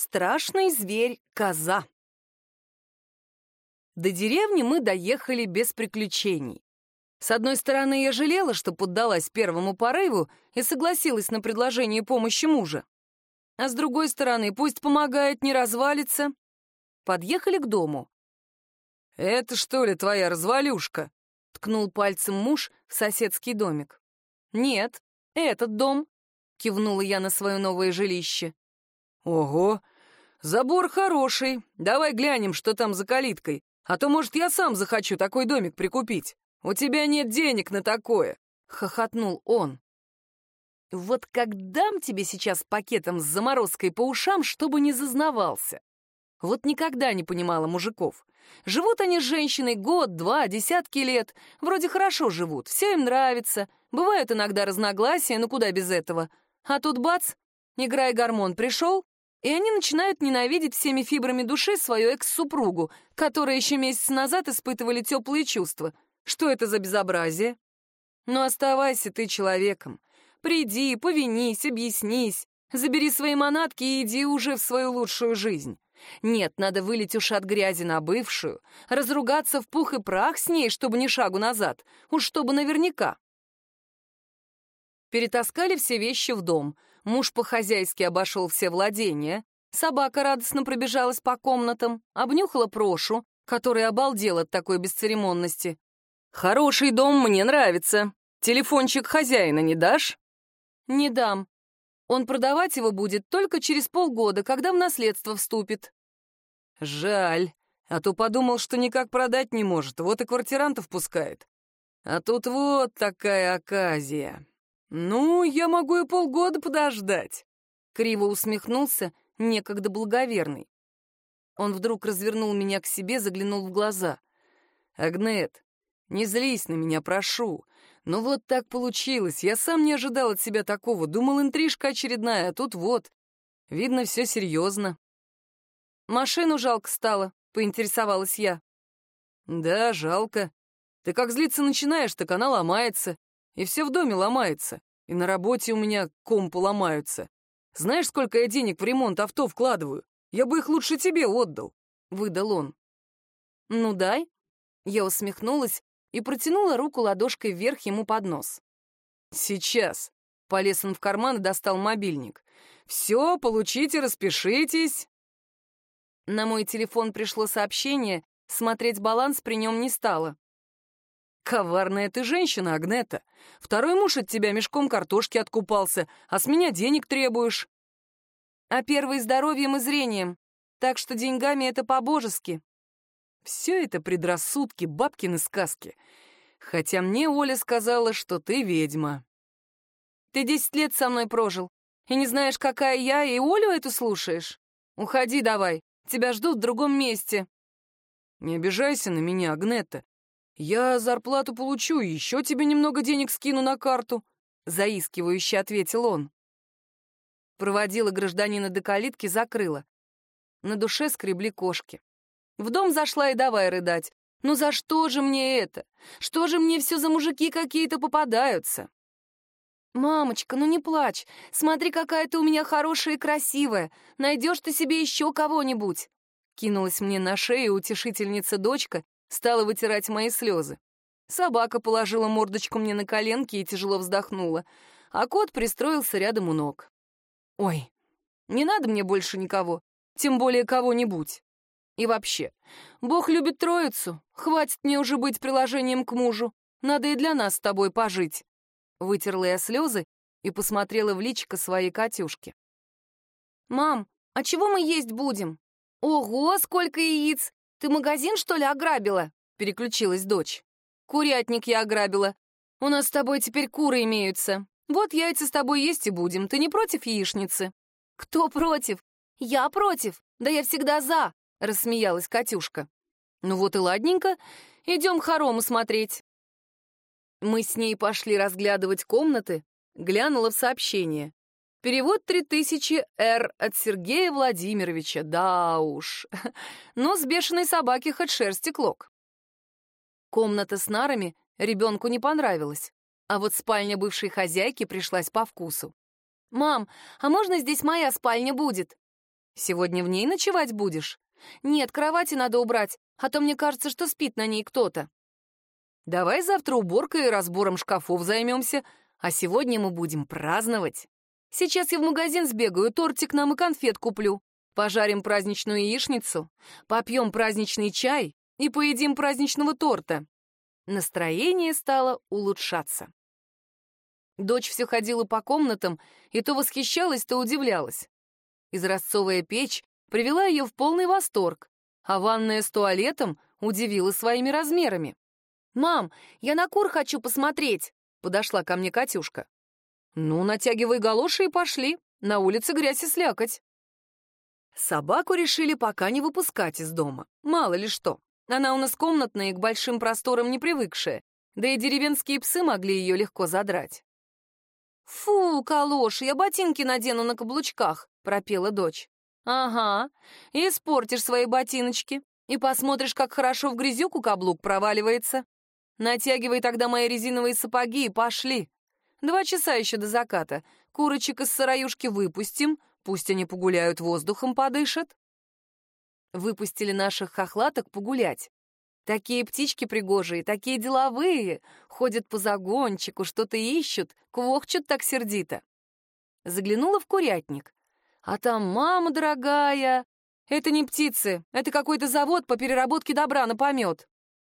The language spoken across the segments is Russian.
Страшный зверь — коза. До деревни мы доехали без приключений. С одной стороны, я жалела, что поддалась первому порыву и согласилась на предложение помощи мужа. А с другой стороны, пусть помогает не развалиться. Подъехали к дому. «Это что ли твоя развалюшка?» — ткнул пальцем муж в соседский домик. «Нет, этот дом», — кивнула я на свое новое жилище. «Ого, забор хороший. Давай глянем, что там за калиткой. А то, может, я сам захочу такой домик прикупить. У тебя нет денег на такое», — хохотнул он. «Вот как дам тебе сейчас пакетом с заморозкой по ушам, чтобы не зазнавался. Вот никогда не понимала мужиков. Живут они с женщиной год, два, десятки лет. Вроде хорошо живут, все им нравится. Бывают иногда разногласия, но куда без этого. А тут бац, играй гормон пришел, и они начинают ненавидеть всеми фибрами души свою экс-супругу, которая еще месяц назад испытывали теплые чувства. Что это за безобразие? Ну оставайся ты человеком. Приди, повинись, объяснись, забери свои манатки и иди уже в свою лучшую жизнь. Нет, надо вылить уж от грязи на бывшую, разругаться в пух и прах с ней, чтобы ни шагу назад, уж чтобы наверняка. Перетаскали все вещи в дом. Муж по-хозяйски обошел все владения. Собака радостно пробежалась по комнатам, обнюхала Прошу, который обалдел от такой бесцеремонности. «Хороший дом, мне нравится. Телефончик хозяина не дашь?» «Не дам. Он продавать его будет только через полгода, когда в наследство вступит». «Жаль, а то подумал, что никак продать не может, вот и квартирантов пускает. А тут вот такая оказия. Ну, я могу и полгода подождать». Криво усмехнулся некогда благоверный. Он вдруг развернул меня к себе, заглянул в глаза. «Агнет, не злись на меня, прошу. Но вот так получилось. Я сам не ожидал от себя такого. Думал, интрижка очередная, а тут вот. Видно, все серьезно. Машину жалко стало, поинтересовалась я. Да, жалко. Ты как злиться начинаешь, так она ломается. И все в доме ломается. И на работе у меня компы ломаются. Знаешь, сколько я денег в ремонт авто вкладываю? Я бы их лучше тебе отдал, — выдал он. Ну дай. Я усмехнулась и протянула руку ладошкой вверх ему под нос. «Сейчас». Полез он в карман и достал мобильник. «Все, получите, распишитесь». На мой телефон пришло сообщение, смотреть баланс при нем не стало. «Коварная ты женщина, Агнета. Второй муж от тебя мешком картошки откупался, а с меня денег требуешь». «А первый здоровьем и зрением, так что деньгами это по-божески», все это предрассудки, бабкины сказки. Хотя мне Оля сказала, что ты ведьма. Ты десять лет со мной прожил, и не знаешь, какая я, и Олю эту слушаешь? Уходи давай, тебя ждут в другом месте. Не обижайся на меня, Агнета. Я зарплату получу, еще тебе немного денег скину на карту, заискивающе ответил он. Проводила гражданина до калитки, закрыла. На душе скребли кошки. В дом зашла и давай рыдать. Ну за что же мне это? Что же мне все за мужики какие-то попадаются? «Мамочка, ну не плачь. Смотри, какая ты у меня хорошая и красивая. Найдешь ты себе еще кого-нибудь». Кинулась мне на шею утешительница дочка, стала вытирать мои слезы. Собака положила мордочку мне на коленки и тяжело вздохнула, а кот пристроился рядом у ног. «Ой, не надо мне больше никого, тем более кого-нибудь». И вообще, Бог любит троицу. Хватит мне уже быть приложением к мужу. Надо и для нас с тобой пожить. Вытерла я слезы и посмотрела в личико своей Катюшки. «Мам, а чего мы есть будем?» «Ого, сколько яиц! Ты магазин, что ли, ограбила?» Переключилась дочь. «Курятник я ограбила. У нас с тобой теперь куры имеются. Вот яйца с тобой есть и будем. Ты не против яичницы?» «Кто против? Я против. Да я всегда за. — рассмеялась Катюшка. «Ну вот и ладненько, идем хорому смотреть». Мы с ней пошли разглядывать комнаты, глянула в сообщение. Перевод 3000 Р от Сергея Владимировича, да уж. Но с бешеной собаки хоть шерсти клок. Комната с нарами ребенку не понравилась, а вот спальня бывшей хозяйки пришлась по вкусу. «Мам, а можно здесь моя спальня будет?» Сегодня в ней ночевать будешь? Нет, кровати надо убрать, а то мне кажется, что спит на ней кто-то. Давай завтра уборкой и разбором шкафов займемся, а сегодня мы будем праздновать. Сейчас я в магазин сбегаю, тортик нам и конфет куплю. Пожарим праздничную яичницу, попьем праздничный чай и поедим праздничного торта. Настроение стало улучшаться. Дочь все ходила по комнатам и то восхищалась, то удивлялась. Изразцовая печь привела ее в полный восторг, а ванная с туалетом удивила своими размерами. «Мам, я на кур хочу посмотреть!» — подошла ко мне Катюшка. «Ну, натягивай галоши и пошли. На улице грязь и слякоть». Собаку решили пока не выпускать из дома. Мало ли что. Она у нас комнатная и к большим просторам не привыкшая. Да и деревенские псы могли ее легко задрать. «Фу, калоши, я ботинки надену на каблучках», — пропела дочь. «Ага, испортишь свои ботиночки, и посмотришь, как хорошо в грязюку каблук проваливается. Натягивай тогда мои резиновые сапоги и пошли. Два часа еще до заката. Курочек из сыроюшки выпустим, пусть они погуляют воздухом, подышат». Выпустили наших хохлаток погулять. Такие птички пригожие, такие деловые, ходят по загончику, что-то ищут, квохчут так сердито. Заглянула в курятник. А там мама дорогая. Это не птицы, это какой-то завод по переработке добра на помет.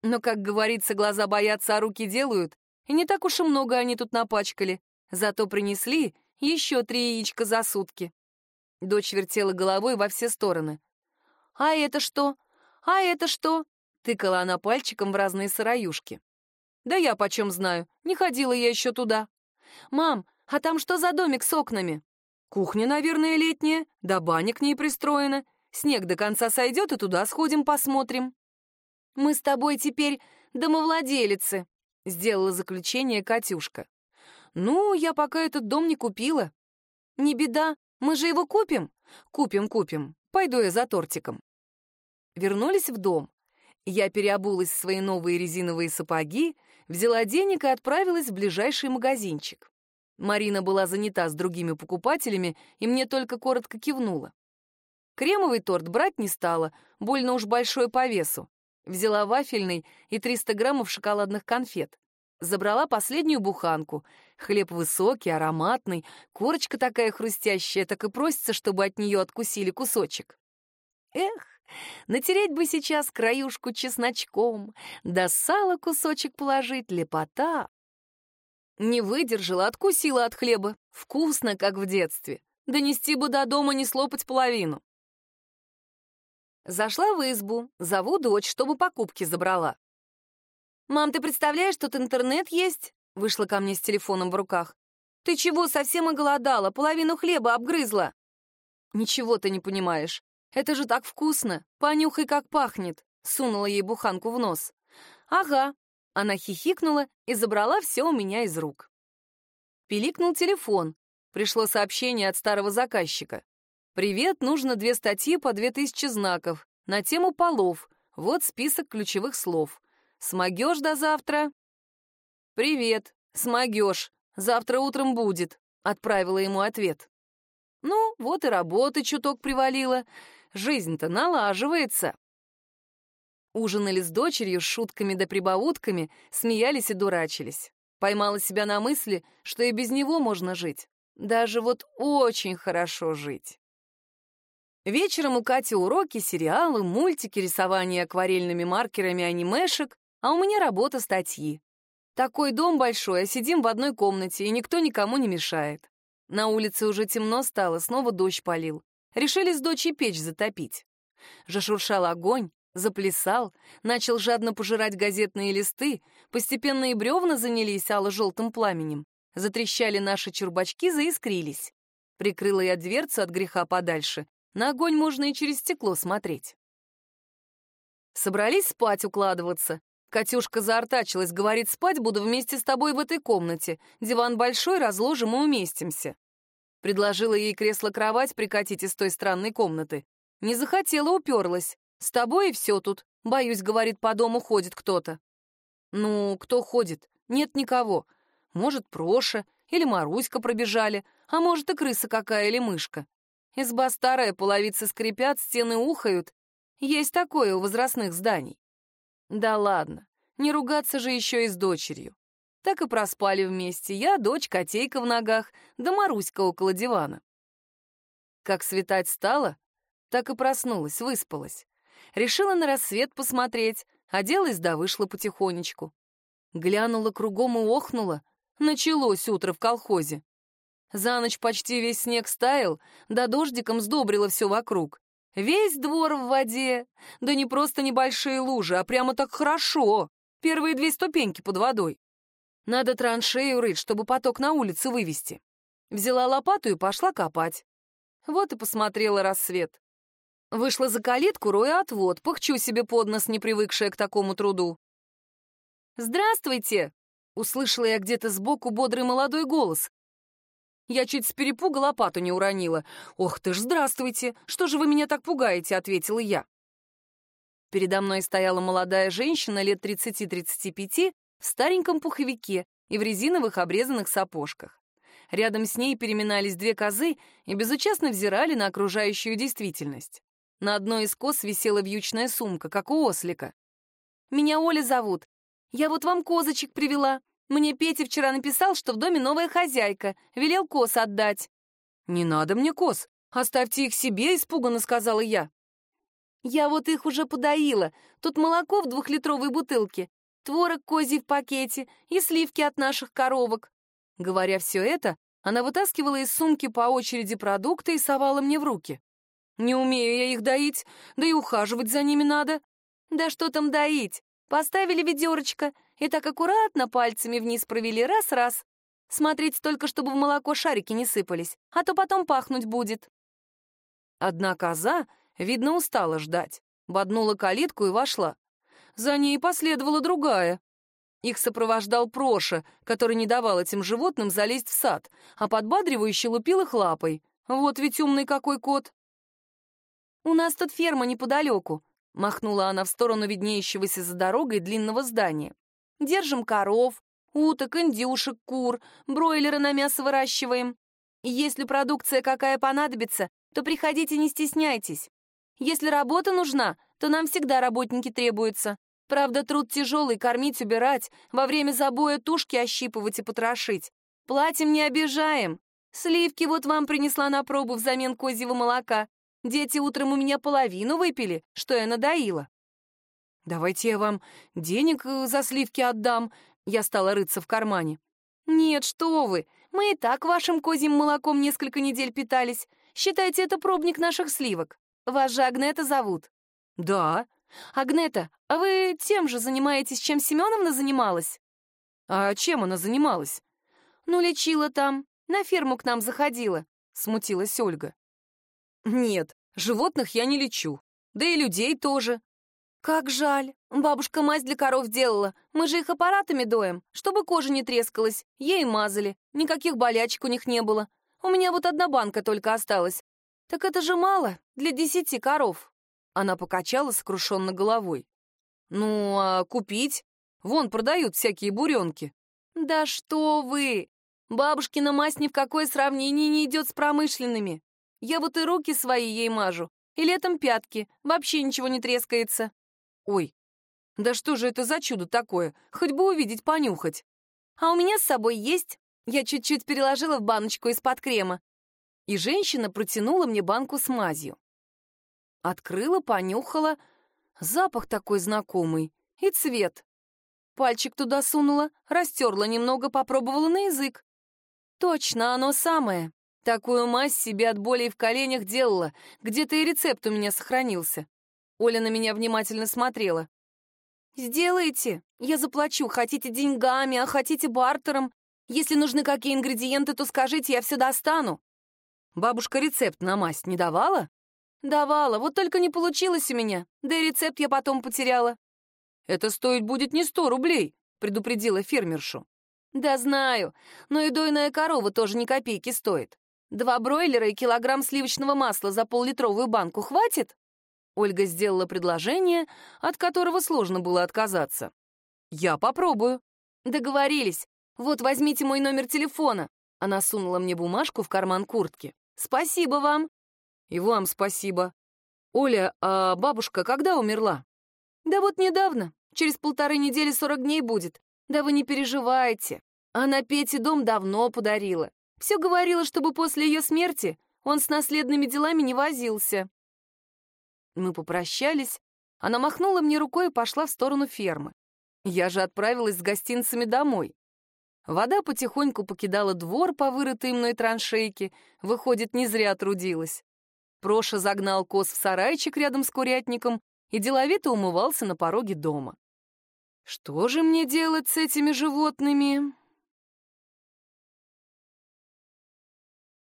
Но, как говорится, глаза боятся, а руки делают, и не так уж и много они тут напачкали. Зато принесли еще три яичка за сутки. Дочь вертела головой во все стороны. «А это что? А это что?» Тыкала она пальчиком в разные сыроюшки. «Да я почем знаю, не ходила я еще туда». «Мам, а там что за домик с окнами?» «Кухня, наверное, летняя, да баня к ней пристроена. Снег до конца сойдет, и туда сходим посмотрим». «Мы с тобой теперь домовладелицы», — сделала заключение Катюшка. «Ну, я пока этот дом не купила». «Не беда, мы же его купим?» «Купим, купим. Пойду я за тортиком». Вернулись в дом. Я переобулась в свои новые резиновые сапоги, взяла денег и отправилась в ближайший магазинчик. Марина была занята с другими покупателями и мне только коротко кивнула. Кремовый торт брать не стала, больно уж большой по весу. Взяла вафельный и 300 граммов шоколадных конфет. Забрала последнюю буханку. Хлеб высокий, ароматный, корочка такая хрустящая, так и просится, чтобы от нее откусили кусочек. Эх, Натереть бы сейчас краюшку чесночком, да сало кусочек положить, лепота. Не выдержала, откусила от хлеба. Вкусно, как в детстве. Донести бы до дома, не слопать половину. Зашла в избу, зову дочь, чтобы покупки забрала. «Мам, ты представляешь, тут интернет есть?» Вышла ко мне с телефоном в руках. «Ты чего, совсем оголодала? Половину хлеба обгрызла?» «Ничего ты не понимаешь. Это же так вкусно! Понюхай, как пахнет!» — сунула ей буханку в нос. «Ага». Она хихикнула и забрала все у меня из рук. Пиликнул телефон. Пришло сообщение от старого заказчика. «Привет, нужно две статьи по две тысячи знаков. На тему полов. Вот список ключевых слов. Смогешь до завтра?» «Привет, смогешь. Завтра утром будет», — отправила ему ответ. «Ну, вот и работы чуток привалила. Жизнь-то налаживается. Ужинали с дочерью, с шутками да прибаутками, смеялись и дурачились. Поймала себя на мысли, что и без него можно жить. Даже вот очень хорошо жить. Вечером у Кати уроки, сериалы, мультики, рисование акварельными маркерами анимешек, а у меня работа статьи. Такой дом большой, а сидим в одной комнате, и никто никому не мешает. На улице уже темно стало, снова дождь полил. Решили с дочей печь затопить. Жашуршал огонь, заплясал, начал жадно пожирать газетные листы, постепенно и бревна занялись ало-желтым пламенем. Затрещали наши чурбачки, заискрились. Прикрыла я дверцу от греха подальше. На огонь можно и через стекло смотреть. Собрались спать укладываться. Катюшка заортачилась, говорит, спать буду вместе с тобой в этой комнате. Диван большой, разложим и уместимся. Предложила ей кресло-кровать прикатить из той странной комнаты. Не захотела, уперлась. С тобой и все тут. Боюсь, говорит, по дому ходит кто-то. Ну, кто ходит? Нет никого. Может, Проша или Маруська пробежали, а может, и крыса какая или мышка. Изба старая, половицы скрипят, стены ухают. Есть такое у возрастных зданий. Да ладно, не ругаться же еще и с дочерью. Так и проспали вместе. Я, дочь, котейка в ногах, да Маруська около дивана. Как светать стало, так и проснулась, выспалась. Решила на рассвет посмотреть, оделась да вышла потихонечку. Глянула кругом и охнула. Началось утро в колхозе. За ночь почти весь снег стаял, да дождиком сдобрило все вокруг. Весь двор в воде. Да не просто небольшие лужи, а прямо так хорошо. Первые две ступеньки под водой. Надо траншею рыть, чтобы поток на улице вывести. Взяла лопату и пошла копать. Вот и посмотрела рассвет. Вышла за калитку, роя отвод, пыхчу себе под нос, не привыкшая к такому труду. «Здравствуйте!» — услышала я где-то сбоку бодрый молодой голос. Я чуть с перепуга лопату не уронила. «Ох ты ж, здравствуйте! Что же вы меня так пугаете?» — ответила я. Передо мной стояла молодая женщина лет 30-35 в стареньком пуховике и в резиновых обрезанных сапожках. Рядом с ней переминались две козы и безучастно взирали на окружающую действительность. На одной из коз висела вьючная сумка, как у ослика. «Меня Оля зовут. Я вот вам козочек привела. Мне Петя вчера написал, что в доме новая хозяйка. Велел коз отдать». «Не надо мне коз. Оставьте их себе», — испуганно сказала я. «Я вот их уже подоила. Тут молоко в двухлитровой бутылке, творог козий в пакете и сливки от наших коровок». Говоря все это, она вытаскивала из сумки по очереди продукты и совала мне в руки. Не умею я их доить, да и ухаживать за ними надо. Да что там доить? Поставили ведерочко и так аккуратно пальцами вниз провели раз-раз. Смотрите только, чтобы в молоко шарики не сыпались, а то потом пахнуть будет. Одна коза, видно, устала ждать. Боднула калитку и вошла. За ней последовала другая. Их сопровождал Проша, который не давал этим животным залезть в сад, а подбадривающе лупил их лапой. Вот ведь умный какой кот. «У нас тут ферма неподалеку», — махнула она в сторону виднеющегося за дорогой длинного здания. «Держим коров, уток, индюшек, кур, бройлеры на мясо выращиваем. Если продукция какая понадобится, то приходите, не стесняйтесь. Если работа нужна, то нам всегда работники требуются. Правда, труд тяжелый, кормить, убирать, во время забоя тушки ощипывать и потрошить. Платим не обижаем. Сливки вот вам принесла на пробу взамен козьего молока. Дети утром у меня половину выпили, что я надоила. Давайте я вам денег э, за сливки отдам. Я стала рыться в кармане. Нет, что вы, мы и так вашим козьим молоком несколько недель питались. Считайте, это пробник наших сливок. Вас же Агнета зовут. Да. Агнета, а вы тем же занимаетесь, чем Семеновна занималась? А чем она занималась? Ну, лечила там, на ферму к нам заходила, смутилась Ольга. Нет, животных я не лечу. Да и людей тоже. Как жаль. Бабушка мазь для коров делала. Мы же их аппаратами доем, чтобы кожа не трескалась. Ей мазали. Никаких болячек у них не было. У меня вот одна банка только осталась. Так это же мало для десяти коров. Она покачала сокрушенно головой. Ну, а купить? Вон продают всякие буренки. Да что вы! Бабушкина мазь ни в какое сравнение не идет с промышленными. Я вот и руки свои ей мажу, и летом пятки, вообще ничего не трескается. Ой, да что же это за чудо такое? Хоть бы увидеть, понюхать. А у меня с собой есть. Я чуть-чуть переложила в баночку из-под крема. И женщина протянула мне банку с мазью. Открыла, понюхала. Запах такой знакомый. И цвет. Пальчик туда сунула, растерла немного, попробовала на язык. Точно оно самое. Такую мазь себе от боли в коленях делала. Где-то и рецепт у меня сохранился. Оля на меня внимательно смотрела. «Сделайте. Я заплачу. Хотите деньгами, а хотите бартером. Если нужны какие ингредиенты, то скажите, я все достану». Бабушка рецепт на мазь не давала? Давала, вот только не получилось у меня. Да и рецепт я потом потеряла. Это стоить будет не сто рублей, предупредила фермершу. Да знаю, но и дойная корова тоже ни копейки стоит. Два бройлера и килограмм сливочного масла за поллитровую банку хватит?» Ольга сделала предложение, от которого сложно было отказаться. «Я попробую». «Договорились. Вот, возьмите мой номер телефона». Она сунула мне бумажку в карман куртки. «Спасибо вам». И вам спасибо. Оля, а бабушка когда умерла? Да вот недавно. Через полторы недели сорок дней будет. Да вы не переживайте. Она Пете дом давно подарила. Все говорила, чтобы после ее смерти он с наследными делами не возился. Мы попрощались. Она махнула мне рукой и пошла в сторону фермы. Я же отправилась с гостинцами домой. Вода потихоньку покидала двор по вырытой мной траншейке, выходит, не зря трудилась. Проша загнал коз в сарайчик рядом с курятником и деловито умывался на пороге дома. Что же мне делать с этими животными?